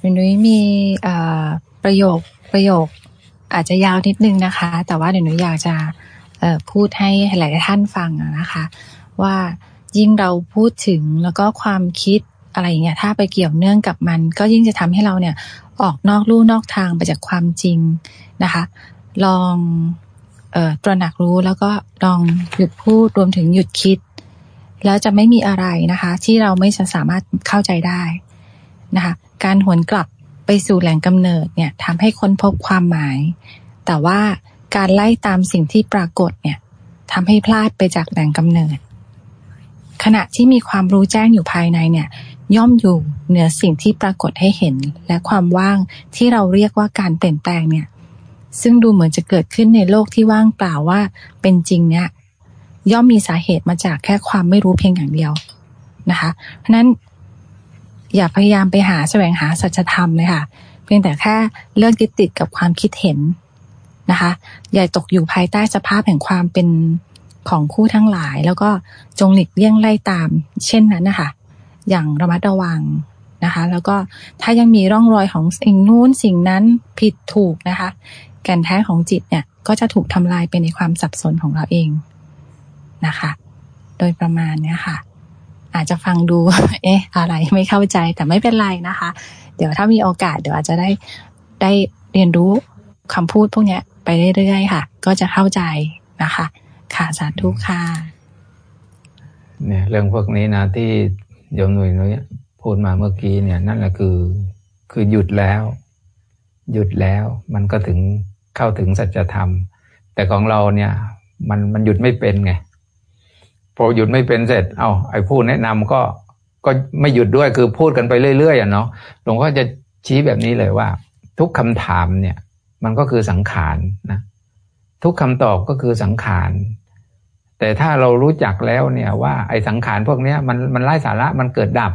คุณนุ้ยมีประโยคประโยค อาจจะยาวนิดนึงนะคะ แต่ว่าเดี๋ยวหนูอยากจะพูดให้หลายท่านฟังนะคะ ว่ายิ่งเราพูดถึงแล้วก็ความคิดอะไรอย่างเงี้ยถ้าไปเกี่ยวเนื่องกับมัน ก็ยิ่งจะทำให้เราเนี่ยออกนอกลู่นอกทางไปจากความจริงนะคะ ลองออตระหนักรู้แล้วก็ลองหยุดพูดรวมถึงหยุดคิด แล้วจะไม่มีอะไรนะคะ ที่เราไม่สามารถเข้าใจได้นะคะ การหวนกลับไปสู่แหล่งกำเนิดเนี่ยทำให้ค้นพบความหมาย แต่ว่าการไล่ตามสิ่งที่ปรากฏเนี่ยทำให้พลาดไปจากแหล่งกำเนิด ขณะที่มีความรู้แจ้งอยู่ภายในเนี่ย ย่อมอยู่เหนือสิ่งที่ปรากฏให้เห็น และความว่างที่เราเรียกว่าการเปลี่ยนแปลงเนี่ย ซึ่งดูเหมือนจะเกิดขึ้นในโลกที่ว่างเปล่าว่าเป็นจริงเนี่ยย่อมมีสาเหตุมาจากแค่ความไม่รู้เพียงอย่างเดียวนะคะ เพราะนั้น อย่าพยายามไปหาแสวงหาสัจธรรมเลยค่ะ เพียงแต่แค่เลิกยึดติดกับความคิดเห็นนะคะ อย่าตกอยู่ภายใต้สภาพแห่งความเป็นของคู่ทั้งหลาย แล้วก็จงหลีกเลี่ยงไล่ตาม เช่นนั้นนะคะ อย่างระมัดระวังนะคะ แล้วก็ถ้ายังมีร่องรอยของสิ่งนู้นสิ่งนั้นผิดถูกนะคะ แก่นแท้ของจิตเนี่ยก็จะถูกทำลายไปในความสับสนของเราเองนะคะ โดยประมาณเนี้ยค่ะ อาจจะฟังดู เอ๊ะ อะไรไม่เข้าใจแต่ไม่เป็นไรนะคะ เดี๋ยวถ้ามีโอกาสเดี๋ยวอาจจะได้ได้เรียนรู้คำพูดพวกนี้ไปเรื่อยๆค่ะ ก็จะเข้าใจนะคะ ค่ะสาธุค่ะเนี่ยเรื่องพวกนี้นะที่โยมหนุ่ยนุ้ยพูดมาเมื่อกี้เนี่ย นั่นแหละคือคือหยุดแล้ว หยุดแล้วมันก็ถึงเข้าถึงสัจธรรม แต่ของเราเนี่ย มันมันหยุดไม่เป็นไง พอหยุดไม่เป็นเสร็จ เอา้าไอ้ผู้แนะนำก็ก็ไม่หยุดด้วยคือพูดกันไปเรื่อยๆอะเนาะหลวงพ่อจะชี้แบบนี้เลยว่า ทุกคำถามเนี่ย มันก็คือสังขารนะ ทุกคำตอบก็คือสังขารแต่ถ้าเรารู้จักแล้วเนี่ยว่าไอ้สังขารพวกนี้มันมันไร้สาระมันเกิดดับ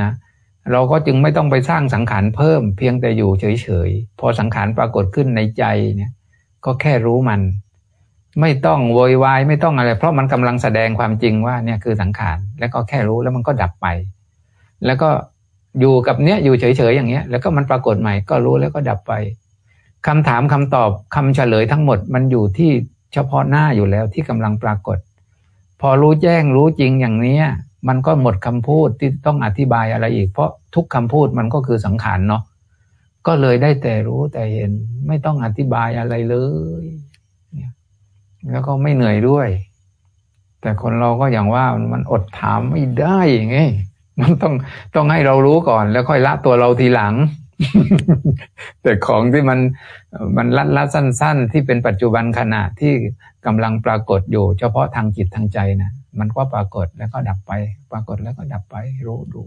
นะเราก็จึงไม่ต้องไปสร้างสังขารเพิ่มเพียงแต่อยู่เฉยๆ พอสังขารปรากฏขึ้นในใจเนี่ย ก็แค่รู้มัน ไม่ต้องโวยวายไม่ต้องอะไร เพราะมันกำลังแสดงความจริงว่าเนี่ยคือสังขารแล้วก็แค่รู้แล้วมันก็ดับไป แล้วก็อยู่กับเนี้ยอยู่เฉยๆอย่างเงี้ย แล้วก็มันปรากฏใหม่ก็รู้แล้วก็ดับไปคำถามคำตอบคำเฉลยทั้งหมดมันอยู่ที่เฉพาะหน้าอยู่แล้วที่กำลังปรากฏ พอรู้แจ้งรู้จริงอย่างเนี้ย มันก็หมดคำพูดที่ต้องอธิบายอะไรอีก เพราะทุกคำพูดมันก็คือสังขารเนาะก็เลยได้แต่รู้แต่เห็นไม่ต้องอธิบายอะไรเลย แล้วก็ไม่เหนื่อยด้วย แต่คนเราก็อย่างว่ามันอดถามไม่ได้ไงมันต้องต้องให้เรารู้ก่อน แล้วค่อยละตัวเราทีหลัง แต่ของที่มันมันลัดลัสั้น ๆ ที่เป็นปัจจุบันขณะที่กำลังปรากฏอยู่ เฉพาะทางจิตทางใจนะมันก็ปรากฏแล้วก็ดับไป ปรากฏแล้วก็ดับไป รู้ดู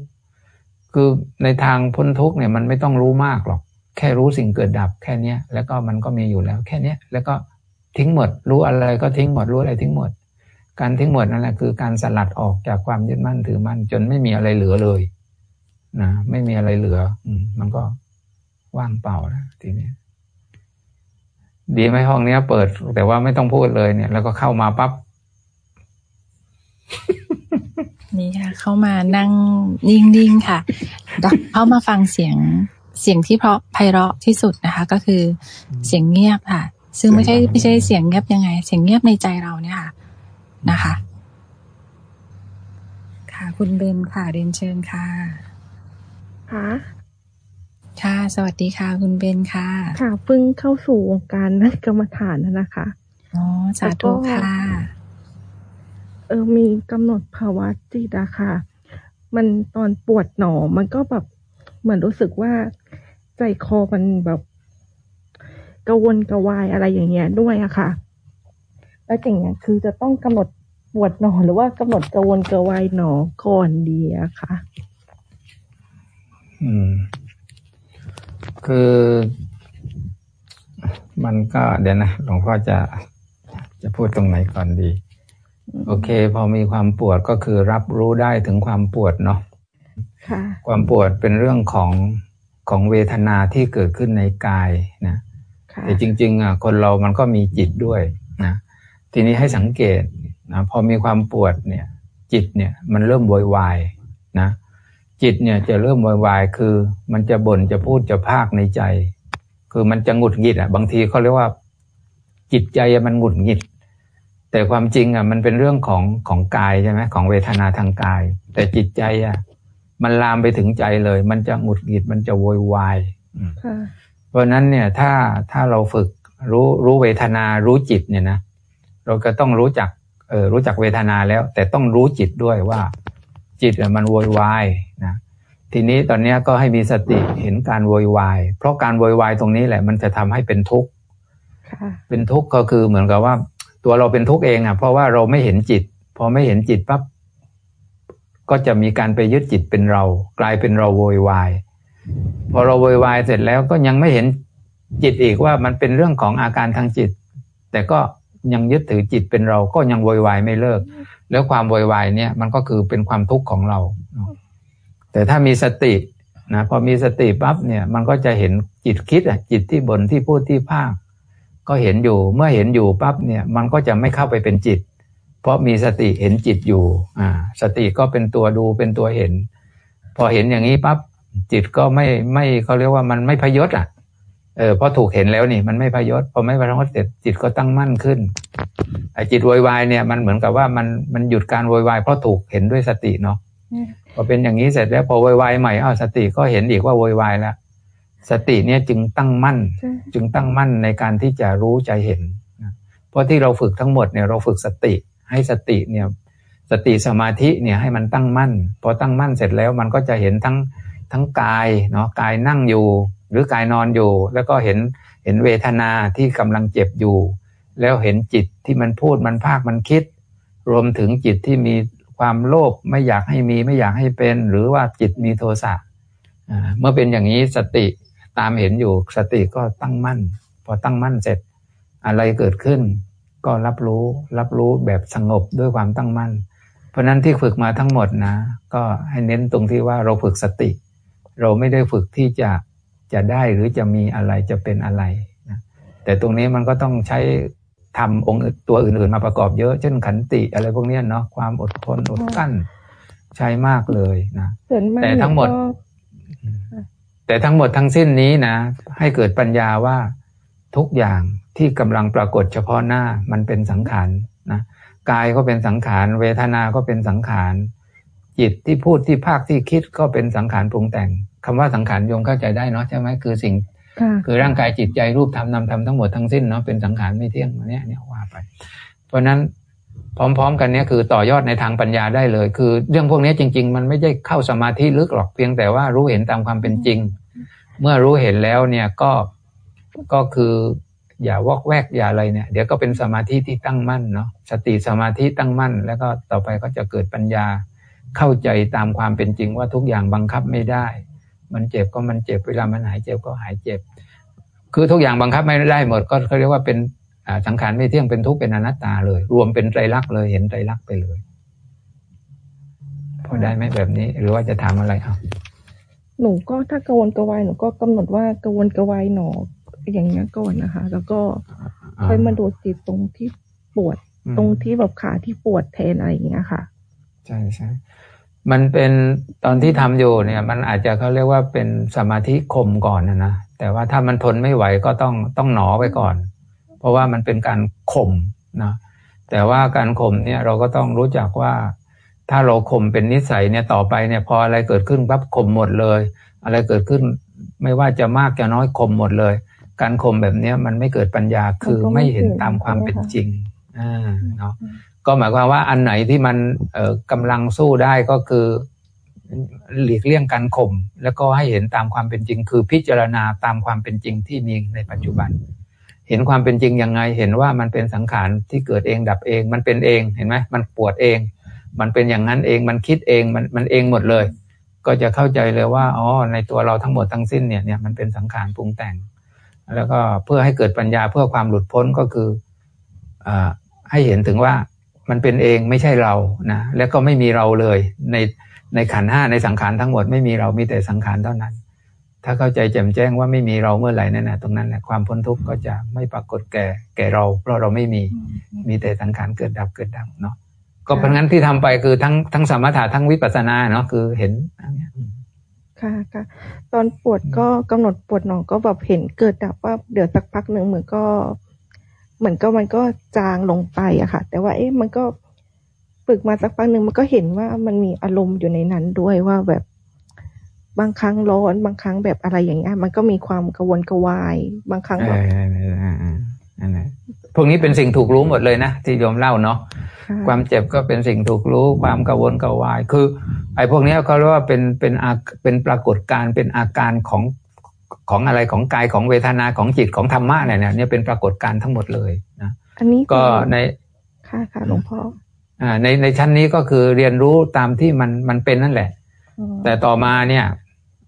คือในทางพ้นทุกเนี่ยมันไม่ต้องรู้มากหรอก แค่รู้สิ่งเกิดดับแค่เนี้ย แล้วก็มันก็มีอยู่แล้ว แค่เนี้ย แล้วก็ ทิ้งหมด รู้อะไรก็ทิ้งหมดรู้อะไรทิ้งหมด การทิ้งหมดนั่นแหละคือการสลัดออกจากความยึดมั่นถือมั่นจนไม่มีอะไรเหลือเลยนะไม่มีอะไรเหลือ อืมันก็ว่างเปล่าแล้วทีนี้ดีไหมห้องเนี้ย เปิด แต่ว่าไม่ต้องพูดเลยเนี่ย แล้วก็เข้ามาปั๊บนี่ค่ะ เข้ามานั่งนิ่งๆค่ะเข้ามาฟังเสียงเสียงที่เพราะไพเราะที่สุดนะคะ ก็คือเสียงเงียบค่ะ ซึ่งไม่ใช่ไม่ใช่เสียงเงียบยังไง เสียงเงียบในใจเราเนี่ยค่ะนะคะ ค่ะ คุณเบนค่ะเรียนเชิญค่ะค่ะค่ะ สวัสดีค่ะ คุณเบนค่ะ ค่ะเพิ่งเข้าสู่วงการนักกรรมฐานนะนะคะอ๋อสาธุค่ะ เออมีกำหนดภาวะจิตอะค่ะ มันตอนปวดหนอมันก็แบบเหมือนรู้สึกว่าใจคอมันแบบ กระวนกระวายอะไรอย่างเงี้ยด้วยอะค่ะ แล้วอย่างเงี้ยคือจะต้องกำหนดปวดหนอหรือว่ากำหนดกระวนกระวายหนอก่อนดีอะค่ะ อืม คือมันก็เดี๋ยวนะหลวงพ่อจะจะพูดตรงไหนก่อนดี โอเค พอมีความปวดก็คือรับรู้ได้ถึงความปวดเนาะความปวดเป็นเรื่องของของเวทนาที่เกิดขึ้นในกายนะ แต่จริง ๆอะคนเรามันก็มีจิตด้วยนะทีนี้ให้สังเกตนะพอมีความปวดเนี่ย จิตเนี่ยมันเริ่มโวยวายนะจิตเนี่ยจะเริ่มวายวายคือมันจะบ่นจะพูดจะพากในใจ คือมันจะหงุดหงิดอะบางทีเขาเรียกว่า จิตใจมันหงุดหงิด แต่ความจริงอะมันเป็นเรื่องของของกายใช่ไหมของเวทนาทางกาย แต่จิตใจอะมันลามไปถึงใจเลย มันจะหงุดหงิดมันจะโวยวาย เพราะนั้นเนี่ยถ้าถ้าเราฝึกรู้รู้เวทนารู้จิตเนี่ยนะเราก็ต้องรู้จักเออรู้จักเวทนาแล้ว แต่ต้องรู้จิตด้วยว่า จิตมันโวยวายนะทีนี้ตอนนี้ก็ให้มีสติเห็นการโวยวาย เพราะการโวยวายตรงนี้แหละ มันจะทำให้เป็นทุกข์เป็นทุกข์ก็คือเหมือนกับว่า ตัวเราเป็นทุกข์เองอะ เพราะว่าเราไม่เห็นจิต พอไม่เห็นจิตปั๊บก็จะมีการไปยึดจิตเป็นเรา กลายเป็นเราโวยวาย พอเราโวยวายเสร็จแล้วก็ยังไม่เห็นจิตอีกว่ามันเป็นเรื่องของอาการทางจิต แต่ก็ยังยึดถือจิตเป็นเราก็ยังโวยวายไม่เลิก แล้วความโวยวายเนี่ยมันก็คือเป็นความทุกข์ของเรา แต่ถ้ามีสตินะพอมีสติปั๊บเนี่ยมันก็จะเห็นจิตคิดอะจิตที่บนที่พูดที่ภาค ก็เห็นอยู่เมื่อเห็นอยู่ปั๊บเนี่ยมันก็จะไม่เข้าไปเป็นจิต เพราะมีสติเห็นจิตอยู่อ่าสติก็เป็นตัวดูเป็นตัวเห็น พอเห็นอย่างนี้ปั๊บ จิตก็ไม่ไม่เขาเรียกว่ามันไม่พยศอะ เออพอถูกเห็นแล้วนี่ มันไม่พยศพอไม่พยศเสร็จจิตก็ตั้งมั่นขึ้นไอ้จิตวอยวายเนี่ยมันเหมือนกับว่ามันมันหยุดการวอยวายเพราะถูกเห็นด้วยสติเนาะพอเป็นอย่างนี้เสร็จแล้วพอวอยวายใหม่อ้าวสติก็เห็นอีกว่าวอยวายแล้วสติเนี่ยจึงตั้งมั่น จึงตั้งมั่นในการที่จะรู้ใจเห็นเพราะที่เราฝึกทั้งหมดเนี่ยเราฝึกสติ ให้สติเนี่ยสติสมาธิเนี่ยให้มันตั้งมั่น พอตั้งมั่นเสร็จแล้วมันก็จะเห็นทั้ง ทั้งกายเนาะกายนั่งอยู่ หรือกายนอนอยู่ แล้วก็เห็นเห็นเวทนาที่กำลังเจ็บอยู่ แล้วเห็นจิตที่มันพูดมันภาคมันคิด รวมถึงจิตที่มีความโลภไม่อยากให้มีไม่อยากให้เป็น หรือว่าจิตมีโทสะเมื่อเป็นอย่างนี้สติตามเห็นอยู่สติก็ตั้งมั่น พอตั้งมั่นเสร็จอะไรเกิดขึ้น ก็รับรู้รับรู้แบบสงบด้วยความตั้งมั่น เพราะนั้นที่ฝึกมาทั้งหมดนะ ก็ให้เน้นตรงที่ว่าเราฝึกสติ เราไม่ได้ฝึกที่จะจะได้หรือจะมีอะไรจะเป็นอะไรนะแต่ตรงนี้มันก็ต้องใช้ทำองค์ตัวอื่นๆมาประกอบเยอะเช่นขันติอะไรพวกนี้เนาะความอดทนอดกั้นใช้มากเลยนะแต่ทั้งหมด แต่ทั้งหมดทั้งสิ้นนี้นะ ให้เกิดปัญญาว่าทุกอย่างที่กำลังปรากฏเฉพาะหน้ามันเป็นสังขารนะกายก็เป็นสังขาร เวทนาก็เป็นสังขาร จิตที่พูดที่ภาคที่คิดก็เป็นสังขารปรุงแต่งคำว่าสังขารโยมเข้าใจได้เนาะใช่ไหมคือสิ่ง คือร่างกายจิตใจรูปธรรมนามธรรมทั้งหมดทั้งสิ้นเนาะเป็นสังขารไม่เที่ยงเนี้ยเนี่ยว่าไป เพราะนั้นพร้อม ๆ กันเนี้ยคือต่อยอดในทางปัญญาได้เลย คือเรื่องพวกนี้จริง ๆ มันไม่ได้เข้าสมาธิลึกหรอกเพียงแต่ว่ารู้เห็นตามความเป็นจริง เมื่อรู้เห็นแล้วเนี่ยก็ก็คืออย่าวอกแวกอย่าอะไรเนี่ย เดี๋ยวก็เป็นสมาธิที่ตั้งมั่นเนาะสติสมาธิตั้งมั่น แล้วก็ต่อไปก็จะเกิดปัญญา เข้าใจตามความเป็นจริงว่าทุกอย่างบังคับไม่ได้ มันเจ็บก็มันเจ็บเวลามันหายเจ็บก็หายเจ็บ คือทุกอย่างบังคับไม่ได้หมดก็เขาเรียกว่าเป็นสังขารไม่เที่ยงเป็นทุกข์เป็นอนัตตาเลย รวมเป็นไตรลักษณ์เลยเห็นไตรลักษณ์ไปเลย พอได้ไหมแบบนี้ หรือว่าจะทำอะไรเอาหนูก็ถ้ากระวนกระวายหนูก็กำหนดว่ากระวนกระวายหนออย่างเงี้ยก่อนนะคะ แล้วก็ค่อยมาดูจิตตรงที่ปวดตรงที่แบบขาที่ปวดแทนอะไรอย่างเงี้ยค่ะ ใช่ใช่ มันเป็นตอนที่ทำอยู่เนี่ย มันอาจจะเขาเรียกว่าเป็นสมาธิข่มก่อนนะนะแต่ว่าถ้ามันทนไม่ไหวก็ต้องต้องหนอไปก่อน เพราะว่ามันเป็นการข่มนะแต่ว่าการข่มเนี่ยเราก็ต้องรู้จักว่าถ้าเราข่มเป็นนิสัยเนี่ยต่อไปเนี่ยพออะไรเกิดขึ้นปั๊บข่มหมดเลย อะไรเกิดขึ้นไม่ว่าจะมากจะน้อยข่มหมดเลย การข่มแบบเนี้ยมันไม่เกิดปัญญาคือไม่เห็นตามความเป็นจริงอ่าเนาะ ก็หมายความว่าอันไหนที่มันเอ่อกำลังสู้ได้ก็คือหลีกเลี่ยงการข่มแล้วก็ให้เห็นตามความเป็นจริง คือพิจารณาตามความเป็นจริงที่มีในปัจจุบัน เห็นความเป็นจริงยังไง เห็นว่ามันเป็นสังขารที่เกิดเองดับเอง มันเป็นเองเห็นไหมมันปวดเอง มันเป็นอย่างนั้นเองมันคิดเองมันมันเองหมดเลย ก็จะเข้าใจเลยว่าอ๋อในตัวเราทั้งหมดทั้งสิ้นเนี่ยเนี่ยมันเป็นสังขารปรุงแต่ง แล้วก็เพื่อให้เกิดปัญญาเพื่อความหลุดพ้นก็คืออ่าให้เห็นถึงว่า มันเป็นเองไม่ใช่เรานะแล้วก็ไม่มีเราเลยในในขันห้าในสังขารทั้งหมดไม่มีเรามีแต่สังขารเท่านั้น ถ้าเข้าใจแจ่มแจ้งว่าไม่มีเราเมื่อไหร่นั่นแหละตรงนั้นแหละความพ้นทุกข์ก็จะไม่ปรากฏแก่แก่เรา เพราะเราไม่มีมีแต่สังขารเกิดดับเกิดดับเนาะก็เพราะงั้นที่ทำไปคือทั้งทั้งสมถะทั้งวิปัสสนาเนาะคือเห็นค่ะค่ะตอนปวดก็กำหนดปวดหนองก็แบบเห็นเกิดดับว่าเดี๋ยวสักพักหนึ่งเหมือนก็ เหมือนก็มันก็จางลงไปอะค่ะ แต่ว่าเอ๊ะมันก็ฝึกมาสักพักหนึ่งมันก็เห็นว่ามันมีอารมณ์อยู่ในนั้นด้วยว่าแบบบางครั้งร้อนบางครั้งแบบอะไรอย่างเงี้ยมันก็มีความกระวนกระวาย บางครั้งแบบนั่นแหละพวกนี้เป็นสิ่งถูกรู้หมดเลยนะที่โยมเล่าเนาะความเจ็บก็เป็นสิ่งถูกรู้ความกังวลกังวาย คือ ไอ้พวกนี้เขาเรียกว่าเป็นเป็นเป็นปรากฏการเป็นอาการของ ของอะไรของกายของเวทนาของจิตของธรรมะเนี่ยเนี่ยเป็นปรากฏการทั้งหมดเลยนะอันนี้ก็ในค่ะค่ะหลวงพ่ออ่าในในชั้นนี้ก็คือเรียนรู้ตามที่มันมันเป็นนั่นแหละ แต่ต่อมาเนี่ย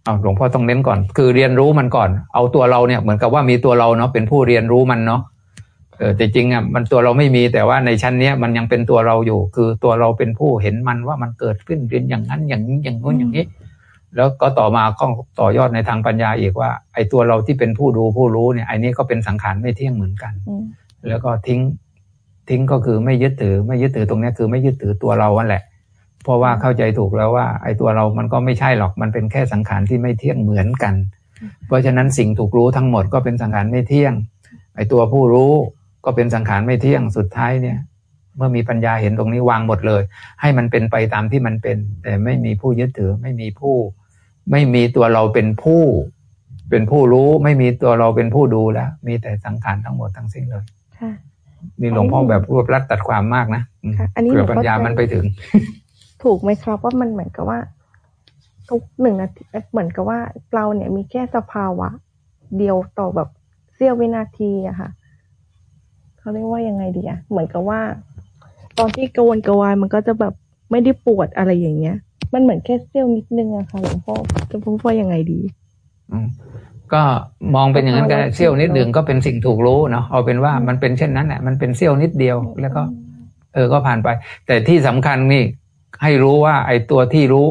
เอาหลวงพ่อต้องเน้นก่อน คือเรียนรู้มันก่อน เอาตัวเราเนี่ยเหมือนกับว่ามีตัวเราเนาะเป็นผู้เรียนรู้มันเนาะเออแต่จริงอะมันตัวเราไม่มีแต่ว่าในชั้นเนี้ยมันยังเป็นตัวเราอยู่ คือตัวเราเป็นผู้เห็นมันว่ามันเกิดขึ้นเรียนอย่างนั้นอย่างนี้อย่างโน้นอย่างนี้ แล้วก็ต่อมาก็ต่อยอดในทางปัญญาอีกว่า ไอ้ตัวเราที่เป็นผู้ดูผู้รู้เนี่ยไอ้นี้ก็เป็นสังขารไม่เที่ยงเหมือนกัน แล้วก็ทิ้งทิ้งก็คือไม่ยึดถือ ไม่ยึดถือตรงนี้คือไม่ยึดถือตัวเรานั่นแหละ เพราะว่าเข้าใจถูกแล้วว่า ไอ้ตัวเรามันก็ไม่ใช่หรอกมันเป็นแค่สังขารที่ไม่เที่ยงเหมือนกัน เพราะฉะนั้นสิ่งถูกรู้ทั้งหมดก็เป็นสังขารไม่เที่ยง ไอ้ตัวผู้รู้ก็เป็นสังขารไม่เที่ยงสุดท้ายเนี่ยเมื่อมีปัญญาเห็นตรงนี้วางหมดเลย ให้มันเป็นไปตามที่มันเป็น แต่ไม่มีผู้ยึดถือไม่มีผู้ ไม่มีตัวเราเป็นผู้ เป็นผู้รู้ไม่มีตัวเราเป็นผู้ดูแล้ว มีแต่สังขารทั้งหมดทั้งสิ้นเลยนี่หลวงพ่อแบบรวบรัดตัดความมากนะอันนี้เผื่อปัญญามันไปถึง ถูกไหมครับว่ามันเหมือนกับว่า ทุกหนึ่งนาทีเหมือนกับว่า เราเนี่ยมีแค่สภาวะ เดียวต่อแบบเสี้ยววินาทีอะค่ะเขาเรียกว่ายังไงดีอะเหมือนกับว่า ตอนที่กวนกวายมันก็จะแบบ ไม่ได้ปวดอะไรอย่างเงี้ย มันเหมือนแค่เสี้ยวนิดนึงอะค่ะหลวงพ่อจะพูดว่ายังไงดีก็มองเป็นอย่างนั้นก็เสี้ยวนิดหนึ่งก็เป็นสิ่งถูกรู้เนาะเอาเป็นว่ามันเป็นเช่นนั้นแหละมันเป็นเสี้ยวนิดเดียวแล้วก็ เออก็ผ่านไป แต่ที่สำคัญนี่ให้รู้ว่า ไอ้ตัวที่รู้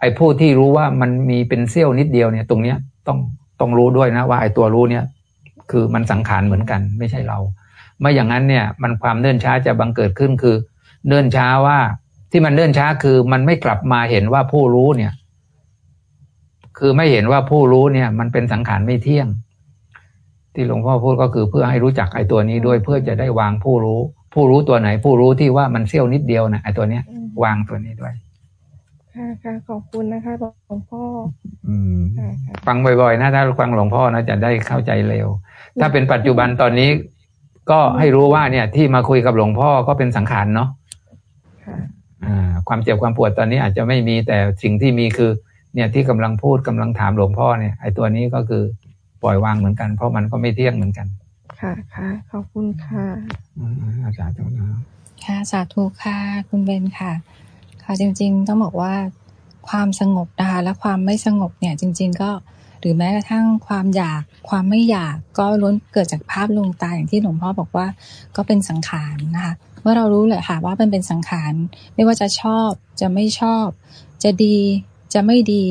ไอ้ผู้ที่รู้ว่ามันมีเป็นเสี้ยวนิดเดียวเนี่ย ตรงเนี้ยต้องต้องรู้ด้วยนะว่าไอ้ตัวรู้เนี่ย คือมันสังขารเหมือนกัน ไม่ใช่เราไม่อย่างนั้นเนี่ย มันความเนื่นช้าจะบังเกิดขึ้นคือ เนื่นช้าว่า ที่มันเนื่นช้าคือมันไม่กลับมาเห็นว่าผู้รู้เนี่ย คือไม่เห็นว่าผู้รู้เนี่ย มันเป็นสังขารไม่เที่ยง ที่หลวงพ่อพูดก็คือเพื่อให้รู้จักไอ้ตัวนี้ด้วยเพื่อจะได้วางผู้รู้ ผู้รู้ตัวไหน ผู้รู้ที่ว่ามันเสี้ยวนิดเดียวนะไอ้ตัวเนี้ยวางตัวนี้ด้วยค่ะค่ะขอบคุณนะคะหลวงพ่ออืมฟังบ่อยๆนะถ้าฟังหลวงพ่อนะจะได้เข้าใจเร็ว ถ้าเป็นปัจจุบันตอนนี้ ก็ให้รู้ว่าเนี่ย ที่มาคุยกับหลวงพ่อก็เป็นสังขารเนาะ ความเจ็บความปวดตอนนี้อาจจะไม่มีแต่สิ่งที่มีคือ เนี่ยที่กำลังพูดกำลังถามหลวงพ่อเนี่ยไอ้ตัวนี้ก็คือปล่อยวางเหมือนกัน เพราะมันก็ไม่เที่ยงเหมือนกัน ค่ะค่ะขอบคุณค่ะอาจารย์เจ้านะค่ะสาธุค่ะคุณเบนค่ะ ค่ะจริง ๆ ต้องบอกว่าความสงบนะคะและความไม่สงบเนี่ย จริง ๆ ก็หรือแม้กระทั่งความอยากความไม่อยากก็ล้วนเกิดจากภาพลวงตาอย่างที่หลวงพ่อบอกว่าก็เป็นสังขารนะคะเมื่อเรารู้เลยค่ะว่ามันเป็นสังขาร ไม่ว่าจะชอบจะไม่ชอบ จะดีจะไม่ดี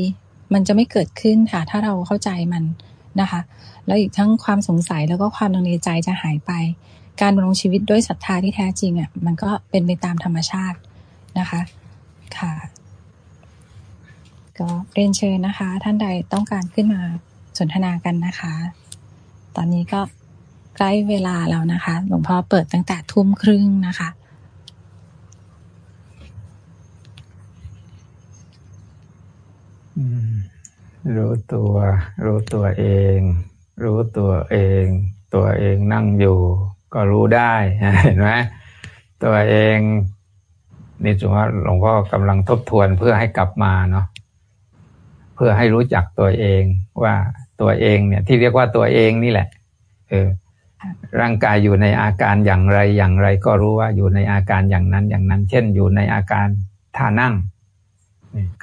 มันจะไม่เกิดขึ้นค่ะ ถ้าเราเข้าใจมันนะคะ แล้วอีกทั้งความสงสัยแล้วก็ความลังเลใจจะหายไป การดำรงชีวิตด้วยศรัทธาที่แท้จริงอะ มันก็เป็นไปตามธรรมชาตินะคะ ค่ะ ก็เรียนเชิญนะคะ ท่านใดต้องการขึ้นมาสนทนากันนะคะ ตอนนี้ก็ ใกล้เวลาแล้วนะคะ หลวงพ่อเปิดตั้งแต่ทุ่มครึ่งนะคะ รู้ตัว รู้ตัวเอง รู้ตัวเอง ตัวเองนั่งอยู่ ก็รู้ได้เห็นไหมตัวเองนี่ถือว่าหลวงพ่อกำลังทบทวนเพื่อให้กลับมาเนาะเพื่อให้รู้จักตัวเองว่าตัวเองเนี่ย ที่เรียกว่าตัวเองนี่แหละ เออ ร่างกายอยู่ในอาการอย่างไรอย่างไร ก็รู้ว่าอยู่ในอาการอย่างนั้นอย่างนั้น เช่น อยู่ในอาการท่านั่ง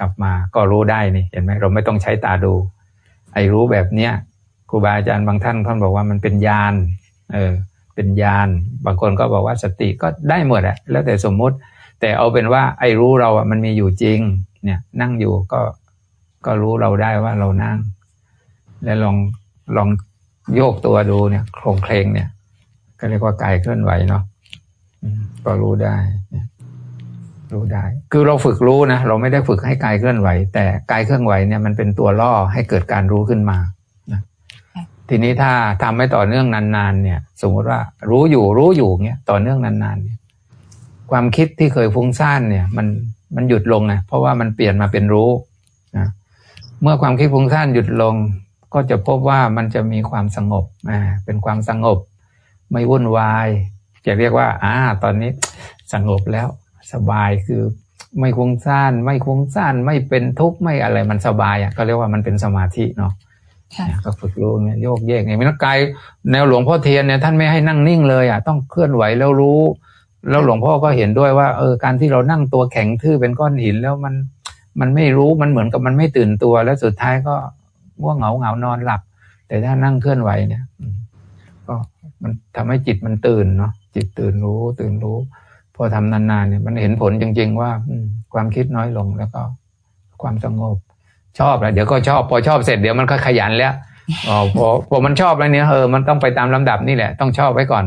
กลับมาก็รู้ได้นี่เห็นไหมเราไม่ต้องใช้ตาดู ไอ้รู้แบบเนี้ยครูบาอาจารย์บางท่านท่านบอกว่ามันเป็นญาณเออเป็นญาณบางคนก็บอกว่าสติก็ได้หมดแหละแล้วแต่สมมุติ แต่เอาเป็นว่าไอ้รู้เราอะมันมีอยู่จริง เนี่ย นั่งอยู่ก็ก็รู้เราได้ว่าเรานั่ง แล้วลองลอง โยกตัวดูเนี่ยโครงเคลงเนี่ย ก็เรียกว่ากายเคลื่อนไหวเนาะก็รู้ได้รู้ได้ คือเราฝึกรู้นะเราไม่ได้ฝึกให้กายเคลื่อนไหว แต่กายเคลื่อนไหวเนี่ยมันเป็นตัวล่อให้เกิดการรู้ขึ้นมาทีนี้ถ้าทำให้ต่อเนื่องนานๆเนี่ย สมมติว่ารู้อยู่รู้อยู่เนี่ยต่อเนื่องนานๆเนี่ย ความคิดที่เคยฟุ้งซ่านเนี่ย มันมันหยุดลงไงเพราะว่ามันเปลี่ยนมาเป็นรู้นะเมื่อความคิดฟุ้งซ่านหยุดลง ก็จะพบว่ามันจะมีความสงบอ่าเป็นความสงบ ไม่วุ่นวาย จะเรียกว่าอ่าตอนนี้สงบแล้วสบายคือไม่คุ้งซ่านไม่คุ้งซ่านไม่เป็นทุกข์ไม่อะไรมันสบายอะก็เรียกว่ามันเป็นสมาธิเนาะก็ฝึกรู้เนี่ยโยกเยกเนี่ยมีนักกายแนวหลวงพ่อเทียนเนี่ยท่านไม่ให้นั่งนิ่งเลยอะต้องเคลื่อนไหวแล้วรู้ แล้วหลวงพ่อก็เห็นด้วยว่าเออการที่เรานั่งตัวแข็งทื่อเป็นก้อนหินแล้วมันมันไม่รู้มันเหมือนกับมันไม่ตื่นตัวแล้วสุดท้ายก็ ง่วงเหงาเหงานอนหลับ แต่ถ้านั่งเคลื่อนไหวเนี่ยก็มันทำให้จิตมันตื่นเนาะจิตตื่นรู้ ตื่นรู้ พอทำนานๆเนี่ยมันเห็นผลจริง ๆ ว่าความคิดน้อยลงแล้วก็ ความสงบ ชอบแล้วเดี๋ยวก็ชอบพอชอบเสร็จเดี๋ยวมันก็ขยันแล้วอ๋อพอพอมันชอบแล้วเนี่ยเออมันต้องไปตามลำดับนี่แหละ ต้องชอบไว้ก่อน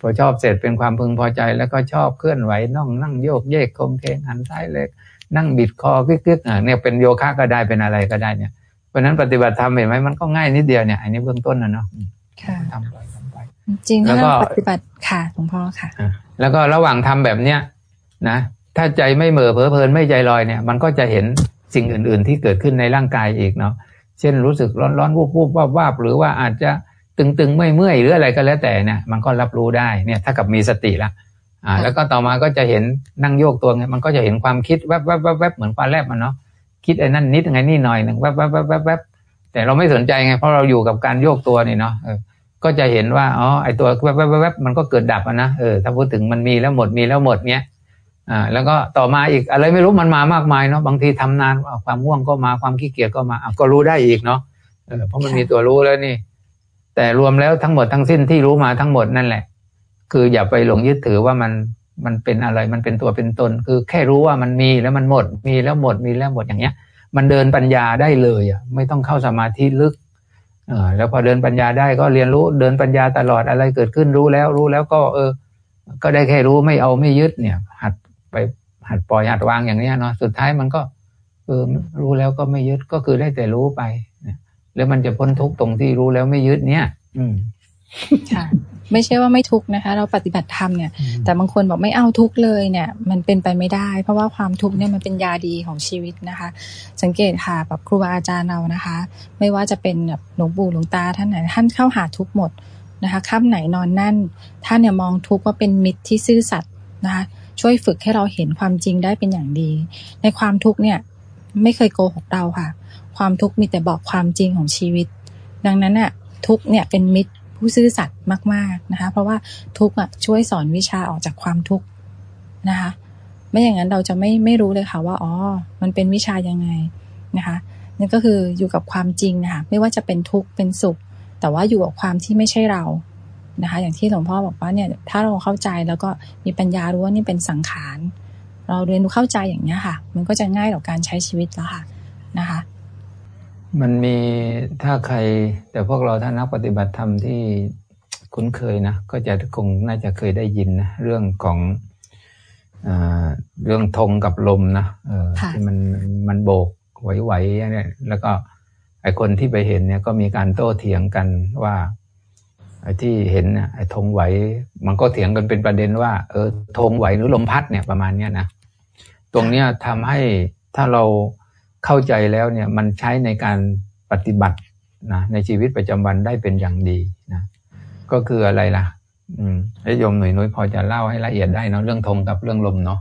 พอชอบเสร็จเป็นความพึงพอใจแล้วก็ชอบเคลื่อนไหวน่องนั่งโยกเยกโคงเคงหันซ้ายเล็กนั่งบิดคอคึกๆอ่าเนี่ยเป็นโยคะก็ได้เป็นอะไรก็ได้เนี่ย ราะนั้นปฏิบัติธรรมเห็นไหมมันก็ง่ายนิดเดียวเนี่ยอันนี้เบื้องต้นนะเนาะทำไปทำไปจริงแล้วก็ปฏิบัติค่ะหลวงพ่อค่ะ แล้วก็ระหว่างทำแบบเนี้ยนะถ้าใจไม่เหม่อเพลอเพลินไม่ใจลอยเนี่ย มันก็จะเห็นสิ่งอื่น ๆ ที่เกิดขึ้นในร่างกายอีกเนาะเช่นรู้สึกร้อนร้อนวูบวูบวาบวาบหรือว่าอาจจะตึงๆไม่เมื่อยหรืออะไรก็แล้วแต่เนี่ยมันก็รับรู้ได้เนี่ยถ้ากับมีสติละอ่า แล้วก็ต่อมาก็จะเห็นนั่งโยกตัวเนี่ยมันก็จะเห็นความคิดแวบแวบแวบแวบเหมือนปลาแรบมันเนาะ คิดไอ้นั่นนิดไงนี่หน่อยหนึ่งแวบแวบแวบแวบแวบแต่เราไม่สนใจไงเพราะเราอยู่กับการโยกตัวนี่เนาะก็จะเห็นว่าอ๋อไอตัวแวบแวบแวบมันก็เกิดดับนะเออถ้าพูดถึงมันมีแล้วหมดมีแล้วหมดเนี้ยอ่าแล้วก็ต่อมาอีกอะไรไม่รู้มันมามากมายเนาะบางทีทำนานความง่วงก็มาความขี้เกียจก็มาก็รู้ได้อีกเนาะเออเพราะมันมีตัวรู้แล้วนี่ แต่รวมแล้วทั้งหมดทั้งสิ้นที่รู้มาทั้งหมดนั่นแหละ คืออย่าไปหลงยึดถือว่ามัน มันเป็นอะไรมันเป็นตัวเป็นตน คือแค่รู้ว่ามันมีแล้วมันหมด มีแล้วหมดมีแล้วหมดอย่างเงี้ย มันเดินปัญญาได้เลยอะไม่ต้องเข้าสมาธิลึกเออแล้วพอเดินปัญญาได้ก็เรียนรู้เดินปัญญาตลอดอะไรเกิดขึ้นรู้แล้วรู้แล้วก็เออ ก็ได้แค่รู้ไม่เอาไม่ยึดเนี่ย หัดไปหัดปล่อยหัดวางอย่างเนี้ยเนาะสุดท้ายมันก็เออรู้แล้วก็ไม่ยึดก็คือได้แต่รู้ไปแล้วมันจะพ้นทุกตรงที่รู้แล้วไม่ยึดเนี่ย อืมค่ะ ไม่ใช่ว่าไม่ทุกนะคะ เราปฏิบัติธรรมเนี่ย แต่บางคนบอกไม่เอาทุกเลยเนี่ย มันเป็นไปไม่ได้ เพราะว่าความทุกเนี่ยมันเป็นยาดีของชีวิตนะคะ สังเกตค่ะแบบครูบาอาจารย์เรานะคะ ไม่ว่าจะเป็นแบบหลวงปู่หลวงตาท่านไหนท่านเข้าหาทุกหมดนะคะค่ำไหนนอนนั่นท่านเนี่ยมองทุกว่าเป็นมิตรที่ซื่อสัตย์นะคะช่วยฝึกให้เราเห็นความจริงได้เป็นอย่างดี ในความทุกเนี่ยไม่เคยโกหกเราค่ะ ความทุกมีแต่บอกความจริงของชีวิต ดังนั้นเนี่ยทุกเนี่ยเป็นมิตร ผู้ซื่อสัตย์มาก ๆนะคะ เพราะว่าทุกอะช่วยสอนวิชาออกจากความทุกข์นะคะ ไม่อย่างนั้นเราจะไม่ไม่รู้เลยค่ะว่าอ๋อมันเป็นวิชายังไงนะคะนั่นก็คืออยู่กับความจริงนะคะไม่ว่าจะเป็นทุกข์เป็นสุข แต่ว่าอยู่กับความที่ไม่ใช่เรานะคะอย่างที่หลวงพ่อบอกว่าเนี่ยถ้าเราเข้าใจแล้วก็มีปัญญารู้ว่านี่เป็นสังขาร เราเรียนรู้เข้าใจอย่างนี้ค่ะ มันก็จะง่ายต่อการใช้ชีวิตแล้วค่ะนะคะ มันมีถ้าใคร แต่พวกเราท่านนักปฏิบัติธรรมที่คุ้นเคยนะ ก็จะคงน่าจะเคยได้ยินนะ เรื่องของอเรื่องธงกับลมนะเออที่มันมันโบกไหวๆเนี่ยแล้วก็ไอคนที่ไปเห็นเนี่ยก็มีการโต้เถียงกันว่าไอ้ที่เห็นไอ้ธงไหว มันก็เถียงกันเป็นประเด็นว่า เออธงไหวหรือลมพัดเนี่ยประมาณเนี้ยนะตรงเนี้ยทำให้ถ้าเรา เข้าใจแล้วเนี่ยมันใช้ในการปฏิบัตินะในชีวิตประจำวันได้เป็นอย่างดีนะก็คืออะไรล่ะ อืมให้โยมหน่วยนุ้ยพอจะเล่าให้ละเอียดได้เนาะเรื่องธงกับเรื่องลมเนาะ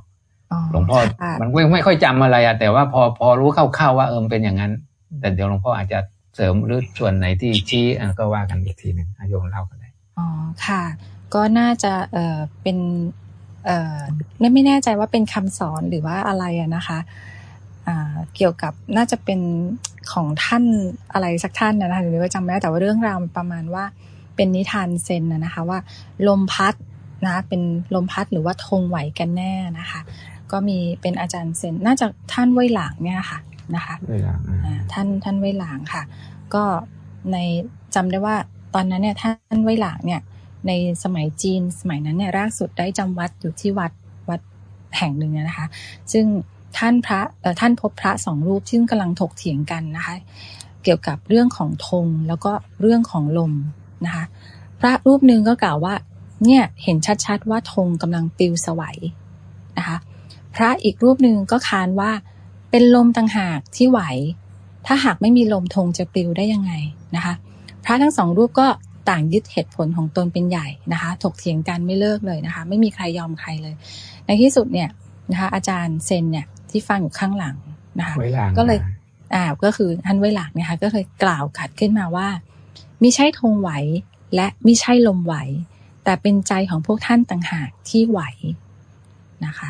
หลวงพ่อมันไม่ไม่ค่อยจำอะไรอะแต่ว่าพอพอรู้คร่าวๆว่าเออเป็นอย่างนั้น แต่เดี๋ยวหลวงพ่ออาจจะเสริมหรือส่วนไหนที่ชี้ก็ว่ากันอีกทีหนึ่งโยมเล่ากันได้อ๋อค่ะ ก็น่าจะเออเป็นเออไม่ไม่แน่ใจว่าเป็นคำสอนหรือว่าอะไรอะนะคะ เกี่ยวกับน่าจะเป็นของท่านอะไรสักท่านนะคะหรือว่าจำไม่ได้แต่ว่าเรื่องราวประมาณว่าเป็นนิทานเซนนะคะว่าลมพัดนะเป็นลมพัดหรือว่าธงไหวกันแน่นะคะ ก็มีเป็นอาจารย์เซนน่าจะท่านไวหลางเนี่ยค่ะนะคะท่านท่านไวหลางค่ะ ก็ในจำได้ว่าตอนนั้นเนี่ยท่านไวหลางเนี่ยในสมัยจีนสมัยนั้นเนี่ยรากสุดได้จำวัดอยู่ที่วัดวัดแห่งหนึ่งนะคะ ซึ่ง ท่านพระท่านพบพระสองรูปซึ่งกำลังถกเถียงกันนะคะ เกี่ยวกับเรื่องของธงแล้วก็เรื่องของลมนะคะ พระรูปหนึ่งก็กล่าวว่า เนี่ยเห็นชัดๆว่าธงกำลังปิวสวัยนะคะ พระอีกรูปหนึ่งก็ค้านว่าเป็นลมต่างหากที่ไหว ถ้าหากไม่มีลมธงจะปลิวได้ยังไงนะคะ พระทั้งสองรูปก็ต่างยึดเหตุผลของตนเป็นใหญ่นะคะ ถกเถียงกันไม่เลิกเลยนะคะ ไม่มีใครยอมใครเลย ในที่สุดเนี่ยนะคะอาจารย์เซนเนี่ย ที่ฟังอยู่ข้างหลังนะคะก็เลยอ่าก็คือท่านไว้หลักนะคะก็เลยกล่าวขัดขึ้นมาว่ามิใช่ธงไหวและมิใช่ลมไหว แต่เป็นใจของพวกท่านต่างหากที่ไหวนะคะ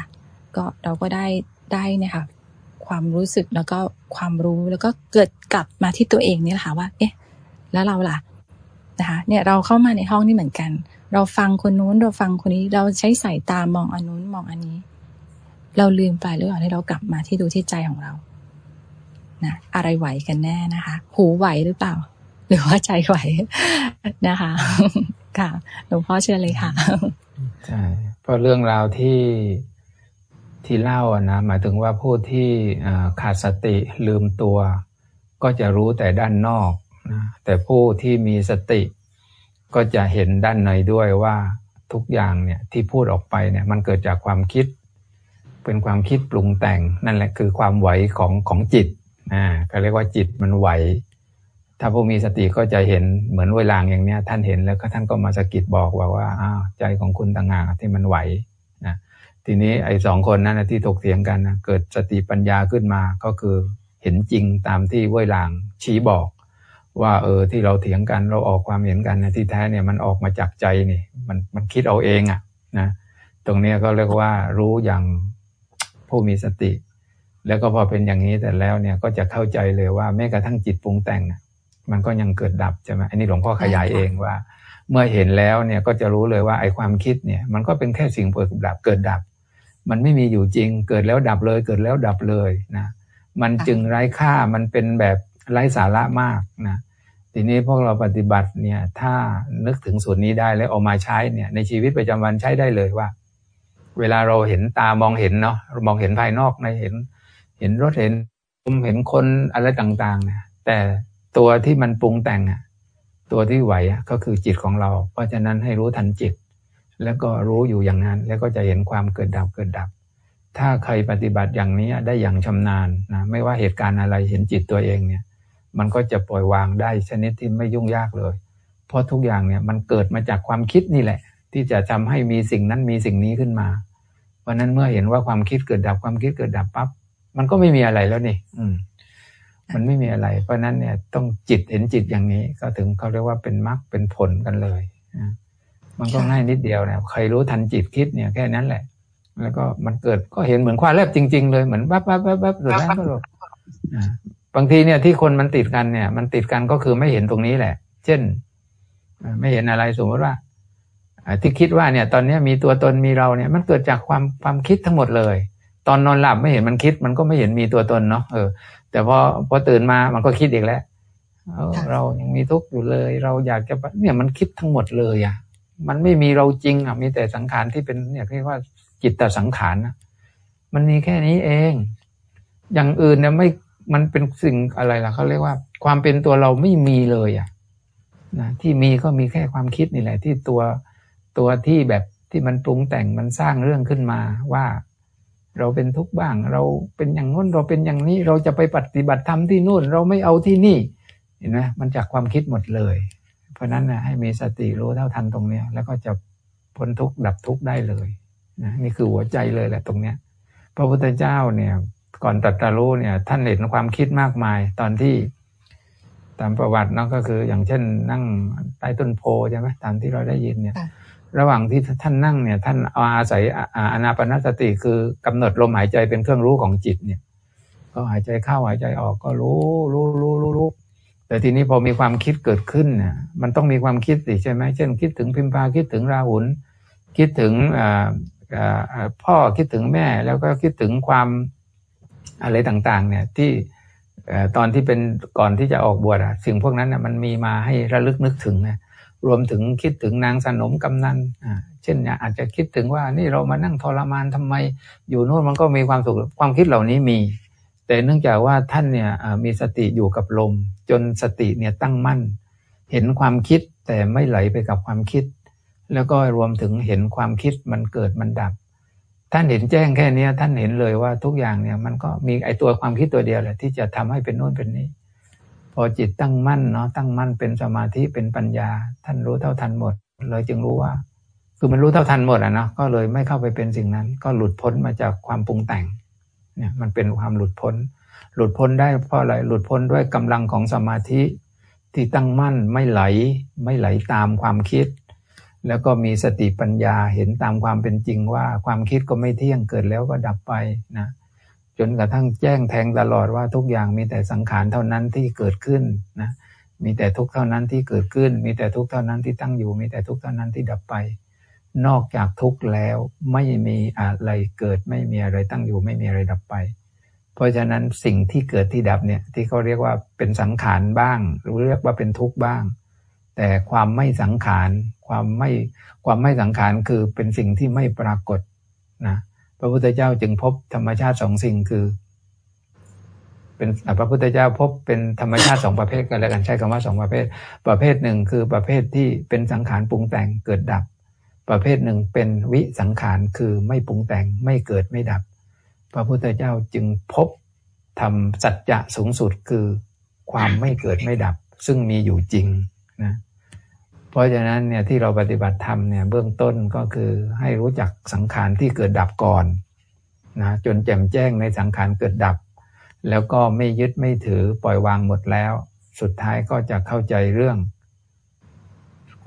ก็เราก็ได้ได้นะคะความรู้สึกแล้วก็ความรู้แล้วก็เกิดกลับมาที่ตัวเองนี่แหละค่ะว่า เอ๊ะ แล้วเราล่ะนะคะเนี่ยเราเข้ามาในห้องนี่เหมือนกัน เราฟังคนนู้นเราฟังคนนี้เราใช้สายตามองอันนู้นมองอันนี้ เราลืมไปหรือเปล่าที่เรากลับมาที่ดูที่ใจของเรานะอะไรไหวกันแน่นะคะ หูไหวหรือเปล่า หรือว่าใจไหวนะคะ ค่ะหลวงพ่อเชิญเลยค่ะใช่เพราะเรื่องราวที่ที่เล่าอะนะหมายถึงว่าผู้ที่ขาดสติลืมตัว ก็จะรู้แต่ด้านนอกนะแต่ผู้ที่มีสติ ก็จะเห็นด้านในด้วยว่าทุกอย่างเนี่ยที่พูดออกไปเนี่ยมันเกิดจากความคิด เป็นความคิดปรุงแต่งนั่นแหละคือความไหวของของจิตอ่าเขาเรียกว่าจิตมันไหว ถ้าผู้มีสติก็จะเห็นเหมือนเวลางอย่างเนี้ยท่านเห็นแล้วก็ท่านก็มาสะกิดบอกว่าว่าอ้าวใจของคุณต่างหากที่มันไหวนะทีนี้ไอ้สองคนนั้นที่ถกเถียงกันนะเกิดสติปัญญาขึ้นมาก็คือเห็นจริงตามที่เว่ยหลางชี้บอก ว่าเออที่เราเถียงกันเราออกความเห็นกันนะที่แท้เนี่ยมันออกมาจากใจนี่มันมันคิดเอาเองอะ่ะนะตรงนี้ก็เรียกว่ารู้อย่าง ผู้มีสติ แล้วก็พอเป็นอย่างนี้แต่แล้วเนี่ยก็จะเข้าใจเลยว่าแม้กระทั่งจิตปรุงแต่งมันก็ยังเกิดดับใช่ไหมอันนี้หลวงพ่อขยายเองว่า เมื่อเห็นแล้วเนี่ยก็จะรู้เลยว่าไอ้ความคิดเนี่ย มันก็เป็นแค่สิ่งเกิดดับเกิดดับ มันไม่มีอยู่จริง เกิดแล้วดับเลย เกิดแล้วดับเลยนะมันจึงไร้ค่ามันเป็นแบบไร้สาระมากนะทีนี้พวกเราปฏิบัติเนี่ยถ้านึกถึงส่วนนี้ได้แล้วเอามาใช้เนี่ยในชีวิตประจำวันใช้ได้เลยว่า เวลาเราเห็นตามองเห็นเนาะมองเห็นภายนอกในเห็น เห็นรถเห็นมเห็นคนอะไรต่างๆเนี่ยแต่ตัวที่มันปรุงแต่งอะตัวที่ไหวอะก็คือจิตของเรา เพราะฉะนั้นให้รู้ทันจิต แล้วก็รู้อยู่อย่างนั้น แล้วก็จะเห็นความเกิดดับเกิดดับ ถ้าใครปฏิบัติอย่างนี้ได้อย่างชำนาญนะไม่ว่าเหตุการณ์อะไรเห็นจิตตัวเองเนี่ย มันก็จะปล่อยวางได้ชนิดที่ไม่ยุ่งยากเลย เพราะทุกอย่างเนี่ยมันเกิดมาจากความคิดนี่แหละ ที่จะทำให้มีสิ่งนั้นมีสิ่งนี้ขึ้นมาเพราะนั้นเมื่อเห็นว่าความคิดเกิดดับความคิดเกิดดับปั๊บมันก็ไม่มีอะไรแล้วนี่ อืม มันไม่มีอะไร เพราะนั้นเนี่ยต้องจิตเห็นจิตอย่างนี้ ก็ถึงเขาเรียกว่าเป็นมรรคเป็นผลกันเลยนะมันก็ง่ายนิดเดียวเนี่ยใครรู้ทันจิตคิดเนี่ยแค่นั้นแหละ แล้วก็มันเกิดก็เห็นเหมือนควาแลบจริง ๆ เลยเหมือนแป๊บแป๊บแป๊บแป๊บสุดแล้วก็หลบางทีเนี่ยที่คนมันติดกันเนี่ย มันติดกันก็คือไม่เห็นตรงนี้แหละ เช่น ไม่เห็นอะไรสมมติว่า ที่คิดว่าเนี่ยตอนนี้มีตัวตนมีเราเนี่ยมันเกิดจากความความคิดทั้งหมดเลย ตอนนอนหลับไม่เห็นมันคิด มันก็ไม่เห็นมีตัวตนเนาะเออ แต่พอพอตื่นมามันก็คิดอีกแล้วเรายังมีทุกข์อยู่เลย เราอยากจะเนี่ยมันคิดทั้งหมดเลยอะ มันไม่มีเราจริงอะมีแต่สังขารที่เป็นเนี่ยเรียกว่าจิตตสังขารนะมันมีแค่นี้เอง อย่างอื่นเนี่ยไม่มันเป็นสิ่งอะไรล่ะเขาเรียกว่า ความเป็นตัวเราไม่มีเลยอะนะที่มีก็มีแค่ความคิดนี่แหละ ที่ตัว ตัวที่แบบที่มันปรุงแต่งมันสร้างเรื่องขึ้นมาว่าเราเป็นทุกข์บ้าง เราเป็นอย่างนู้นเราเป็นอย่างนี้เราจะไปปฏิบัติธรรมที่นู่น เราไม่เอาที่นี่เห็นไหมมันจากความคิดหมดเลย เพราะนั้นนะให้มีสติรู้เท่าทันตรงเนี้ย แล้วก็จะพ้นทุกข์ดับทุกข์ได้เลยนะนี่คือหัวใจเลยแหละตรงเนี้ย พระพุทธเจ้าเนี่ย ก่อนตรัสรู้เนี่ย ท่านเห็นความคิดมากมาย ตอนที่ ตามประวัติเนาะก็คือ อย่างเช่น นั่งใต้ต้นโพใช่ไหมตามที่เราได้ยินเนี่ย ระหว่างที่ท่านนั่งเนี่ยท่านอาศัยอานาปนสติคือกำหนดลมหายใจเป็นเครื่องรู้ของจิตเนี่ย ก็หายใจเข้าหายใจออกก็รู้รู้รู้รู้รู้แต่ทีนี้พอมีความคิดเกิดขึ้นเนี่ยมันต้องมีความคิดสิใช่ไหมเช่น คิดถึงพิมพาคิดถึงราหุลคิดถึงพ่อคิดถึงแม่แล้วก็คิดถึงความอะไรต่างๆ เนี่ยที่ตอนที่เป็นก่อนที่จะออกบวชอะสิ่งพวกนั้นน่ยมันมีมาให้ระลึกนึกถึงนะ รวมถึงคิดถึงนางสนมกำนันเช่นเนี่ยอาจจะคิดถึงว่านี่เรามานั่งทรมานทำไม อยู่โน่นมันก็มีความสุขความคิดเหล่านี้มี แต่เนื่องจากว่าท่านเนี่ยมีสติอยู่กับลม จนสติเนี่ยตั้งมั่น เห็นความคิดแต่ไม่ไหลไปกับความคิด แล้วก็รวมถึงเห็นความคิดมันเกิดมันดับ ท่านเห็นแจ้งแค่นี้ท่านเห็นเลยว่าทุกอย่างเนี่ยมันก็มีไอตัวความคิดตัวเดียวแหละที่จะทำให้เป็นโน่นเป็นนี้ พอจิตตั้งมั่นเนาะตั้งมั่นเป็นสมาธิเป็นปัญญา ท่านรู้เท่าทันหมด เลยจึงรู้ว่า คือมันรู้เท่าทันหมดอะเนาะก็เลยไม่เข้าไปเป็นสิ่งนั้น ก็หลุดพ้นมาจากความปรุงแต่งเนี่ยมันเป็นความหลุดพ้น หลุดพ้นได้เพราะอะไรหลุดพ้นด้วยกำลังของสมาธิที่ตั้งมั่นไม่ไหล ไม่ไหลตามความคิด แล้วก็มีสติปัญญาเห็นตามความเป็นจริงว่าความคิดก็ไม่เที่ยงเกิดแล้วก็ดับไปนะ จนกระทั่งแจ้งแทงตลอดว่าทุกอย่างมีแต่สังขารเท่านั้นที่เกิดขึ้นนะมีแต่ทุกเท่านั้นที่เกิดขึ้น มีแต่ทุกเท่านั้นที่ตั้งอยู่ มีแต่ทุกเท่านั้นที่ดับไป นอกจากทุกแล้วไม่มีอะไรเกิดไม่มีอะไรตั้งอยู่ไม่มีอะไรดับไป เพราะฉะนั้นสิ่งที่เกิดที่ดับเนี่ยที่เขาเรียกว่าเป็นสังขารบ้าง หรือเรียกว่าเป็นทุกข์บ้าง แต่ความไม่สังขารความไม่ความไม่สังขารคือเป็นสิ่งที่ไม่ปรากฏนะ พระพุทธเจ้าจึงพบธรรมชาติสองสิ่งคือ เป็นพระพุทธเจ้าพบเป็นธรรมชาติสองประเภทกันแล้วกันใช้คำว่าสองประเภท ประเภทหนึ่งคือประเภทที่เป็นสังขารปรุงแต่งเกิดดับ ประเภทหนึ่งเป็นวิสังขารคือไม่ปรุงแต่งไม่เกิดไม่ดับ พระพุทธเจ้าจึงพบทำสัจจะสูงสุดคือความไม่เกิดไม่ดับ ซึ่งมีอยู่จริงนะ เพราะฉะนั้นเนี่ยที่เราปฏิบัติธรรมเนี่ยเบื้องต้นก็คือให้รู้จักสังขารที่เกิดดับก่อนนะจนแจ่มแจ้งในสังขารเกิดดับ แล้วก็ไม่ยึดไม่ถือปล่อยวางหมดแล้ว สุดท้ายก็จะเข้าใจเรื่อง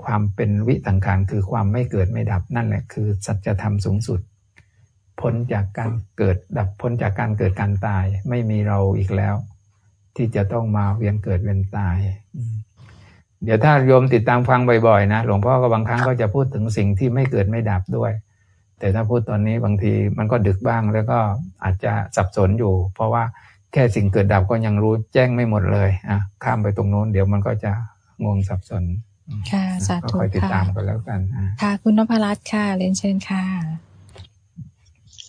ความเป็นวิสังขารคือความไม่เกิดไม่ดับนั่นแหละคือสัจธรรมสูงสุด พ้นจากการเกิดดับพ้นจากการเกิดการตายไม่มีเราอีกแล้ว ที่จะต้องมาเวียนเกิดเวียนตาย เดี๋ยวถ้าโยมติดตามฟังบ่อยๆนะหลวงพ่อก็บางครั้งก็จะพูดถึงสิ่งที่ไม่เกิดไม่ดับด้วย แต่ถ้าพูดตอนนี้บางทีมันก็ดึกบ้างแล้วก็อาจจะสับสนอยู่ เพราะว่าแค่สิ่งเกิดดับก็ยังรู้แจ้งไม่หมดเลยอะข้ามไปตรงโน้นเดี๋ยวมันก็จะงงสับสนค่ะสาธุค่ะคอยติดตามกันแล้วกันค่ะคุณนพรัตน์ค่ะเรียนเชิญค่ะ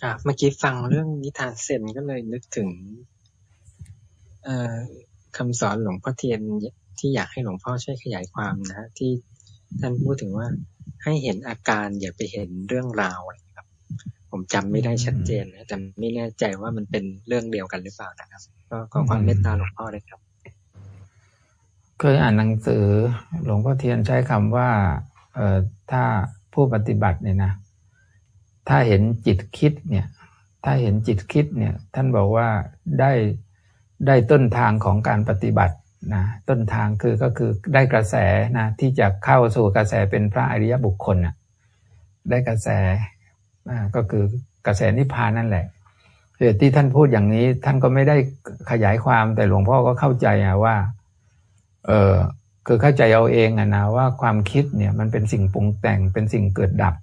ค่ะเมื่อกี้ฟังเรื่องนิทานเซนก็เลยนึกถึง เอ่อคำสอนหลวงพ่อเทียน ที่อยากให้หลวงพ่อช่วยขยายความนะ ที่ท่านพูดถึงว่าให้เห็นอาการอย่าไปเห็นเรื่องราวครับ ผมจำไม่ได้ชัดเจนนะแต่ไม่แน่ใจว่ามันเป็นเรื่องเดียวกันหรือเปล่านะครับ ก็ขอความเมตตาหลวงพ่อเลยครับ เคยอ่านหนังสือ หลวงพ่อเทียนใช้คำว่า เอ่อถ้าผู้ปฏิบัติเนี่ยนะถ้าเห็นจิตคิดเนี่ย ถ้าเห็นจิตคิดเนี่ย ท่านบอกว่าได้ได้ต้นทางของการปฏิบัติ นะต้นทางคือก็คือได้กระแสนะที่จะเข้าสู่กระแสเป็นพระอริยบุคคลนะได้กระแสก็คือกระแสนิพพานนั่นแหละเหตุที่ท่านพูดอย่างนี้ ท่านก็ไม่ได้ขยายความแต่หลวงพ่อก็เข้าใจว่า เออคือเข้าใจเอาเองอะนะว่าความคิดเนี่ยมันเป็นสิ่งปรุงแต่งเป็นสิ่งเกิดดับ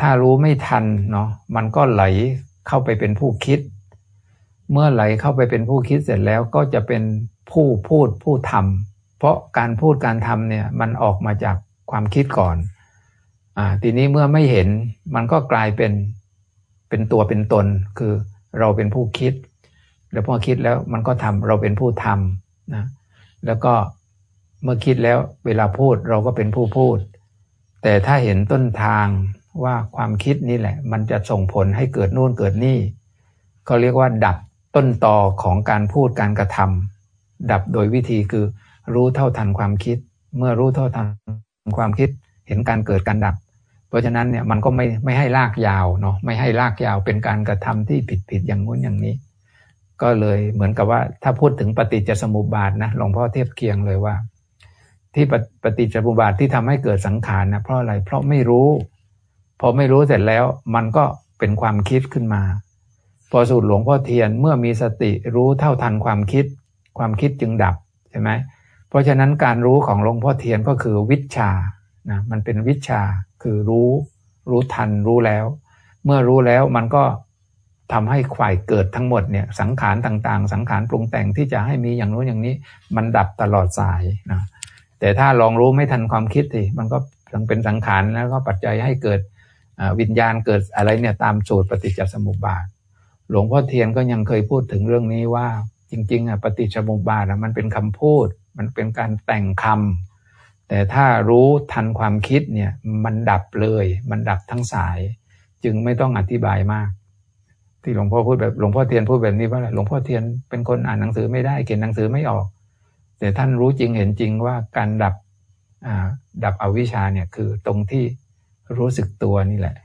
ถ้ารู้ไม่ทันเนาะมันก็ไหลเข้าไปเป็นผู้คิด เมื่อไหลเข้าไปเป็นผู้คิดเสร็จแล้วก็จะเป็นผู้พูดผู้ทำเพราะการพูดการทำเนี่ยมันออกมาจากความคิดก่อนอ่าทีนี้เมื่อไม่เห็นมันก็กลายเป็นเป็นตัวเป็นตน คือเราเป็นผู้คิด แล้วพอคิดแล้วมันก็ทำเราเป็นผู้ทำนะแล้วก็เมื่อคิดแล้วเวลาพูดเราก็เป็นผู้พูด แต่ถ้าเห็นต้นทางว่าความคิดนี่แหละ มันจะส่งผลให้เกิดนู่นเกิดนี่เขาเรียกว่าดับ ต้นตอของการพูดการกระทำดับโดยวิธีคือ รู้เท่าทันความคิด เมื่อรู้เท่าทันความคิด เห็นการเกิดการดับ เพราะฉะนั้นเนี่ยมันก็ไม่ไม่ให้ลากยาวเนาะไม่ให้ลากยาวเป็นการกระทำที่ผิดผิดอย่างงู้นอย่างนี้ ก็เลยเหมือนกับว่าถ้าพูดถึงปฏิจจสมุปบาทนะหลวงพ่อเทียบเคียงเลยว่า ที่ปฏิจจสมุปบาทที่ทำให้เกิดสังขารนะเพราะอะไรเพราะไม่รู้พอไม่รู้เสร็จแล้วมันก็เป็นความคิดขึ้นมา พอสูตรหลวงพ่อเทียนเมื่อมีสติรู้เท่าทันความคิด ความคิดจึงดับใช่ไหมเพราะฉะนั้นการรู้ของหลวงพ่อเทียนก็คือวิชานะมันเป็นวิชาคือรู้ รู้ทันรู้แล้ว เมื่อรู้แล้วมันก็ทำให้ข่ายเกิดทั้งหมดเนี่ยสังขารต่างๆ สังขารปรุงแต่งที่จะให้มีอย่างโน้นอย่างนี้ มันดับตลอดสายนะแต่ถ้าลองรู้ไม่ทันความคิดสิมันก็ยังเป็นสังขารแล้วก็ปัจจัยให้เกิดวิญญาณเกิดอะไรเนี่ยตามสูตรปฏิจจสมุปบาท หลวงพ่อเทียนก็ยังเคยพูดถึงเรื่องนี้ว่า จริง ๆอะปฏิจจสมุปบาทมันเป็นคำพูด มันเป็นการแต่งคำแต่ถ้ารู้ทันความคิดเนี่ยมันดับเลย มันดับทั้งสาย จึงไม่ต้องอธิบายมาก ที่หลวงพ่อพูดแบบหลวงพ่อเทียนพูดแบบนี้ว่าหลวงพ่อเทียนเป็นคนอ่านหนังสือไม่ได้เขียนหนังสือไม่ออก แต่ท่านรู้จริงเห็นจริงว่าการดับดับอวิชชาเนี่ยคือตรงที่รู้สึกตัวนี่แหละ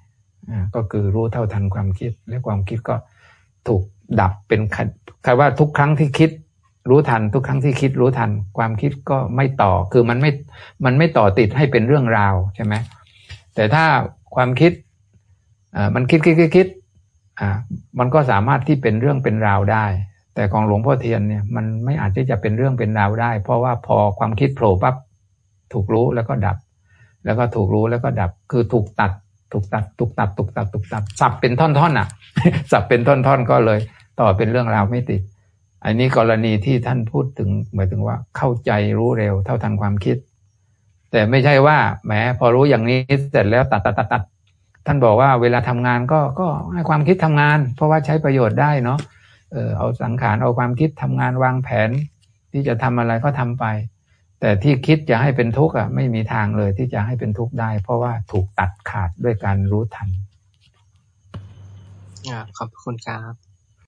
ก็คือรู้เท่าทันความคิดและความคิดก็ ถูกดับเป็นคำว่าทุกครั้งที่คิดรู้ทันทุกครั้งที่คิดรู้ทัน ความคิดก็ไม่ต่อคือมันไม่มันไม่ต่อติดให้เป็นเรื่องราวใช่ไหมแต่ถ้าความคิดมันคิดคิดคิดคิดอ่ามันก็สามารถที่เป็นเรื่องเป็นราวได้ แต่ของหลวงพ่อเทียนเนี่ยมันไม่อาจที่จะเป็นเรื่องเป็นราวได้ เพราะว่าพอความคิดโผล่ปั๊บถูกรู้แล้วก็ดับ แล้วก็ถูกรู้แล้วก็ดับ คือถูกตัด ถูกตัดถูกตัดถูกตัดถูกตัดสับเป็นท่อนๆอะ สับเป็นท่อนๆก็เลย ต่อเป็นเรื่องราวไม่ติด อันนี้กรณีที่ท่านพูดถึงหมายถึงว่าเข้าใจรู้เร็วเท่าทันความคิด แต่ไม่ใช่ว่าแหมพอรู้อย่างนี้เสร็จแล้วตัดตัดตัดตัดท่านบอกว่าเวลาทำงานก็ก็ให้ความคิดทำงาน เพราะว่าใช้ประโยชน์ได้เนาะเออเอาสังขารเอาความคิดทำงานวางแผน ที่จะทำอะไรก็ทำไป แต่ที่คิดจะให้เป็นทุกข์อะไม่มีทางเลยที่จะให้เป็นทุกข์ได้ เพราะว่าถูกตัดขาดด้วยการรู้ทันขอบคุณครับ